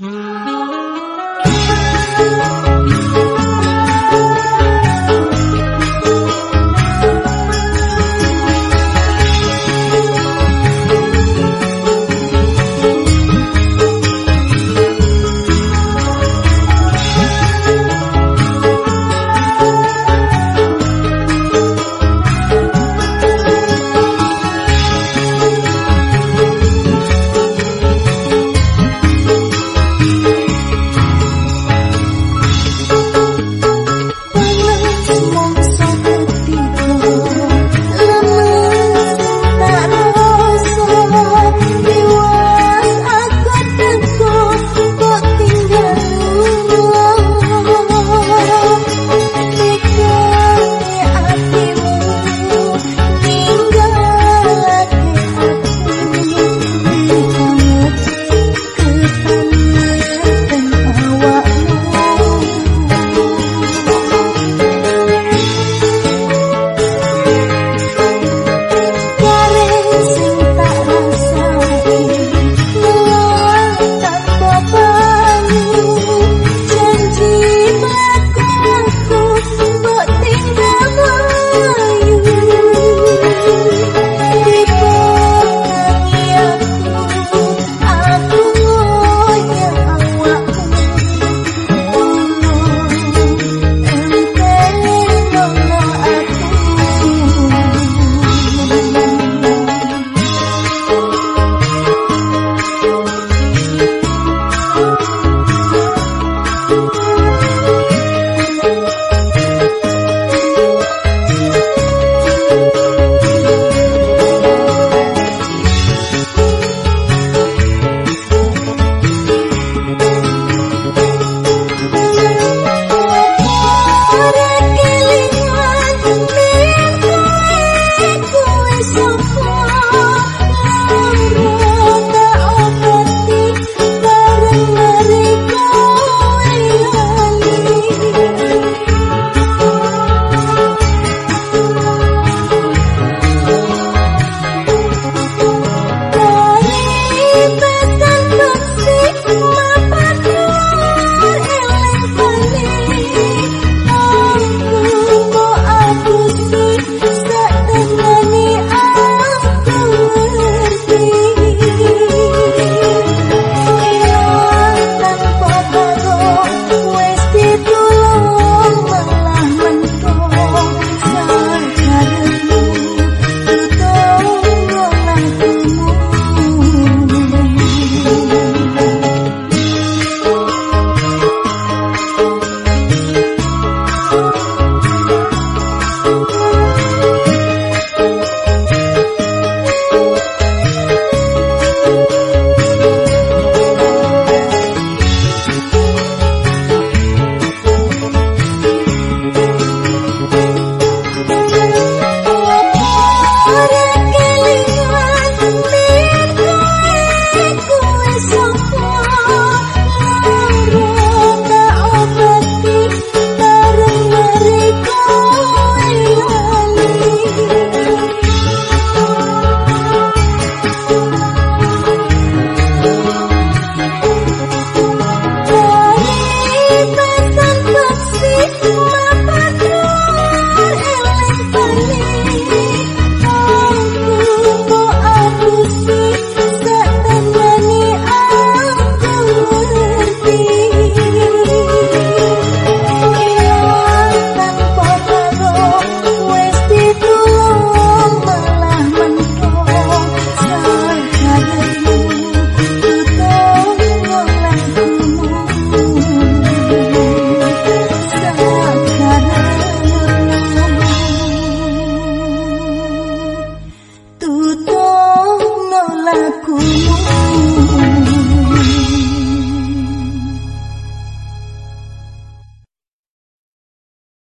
Mm-hmm. 枯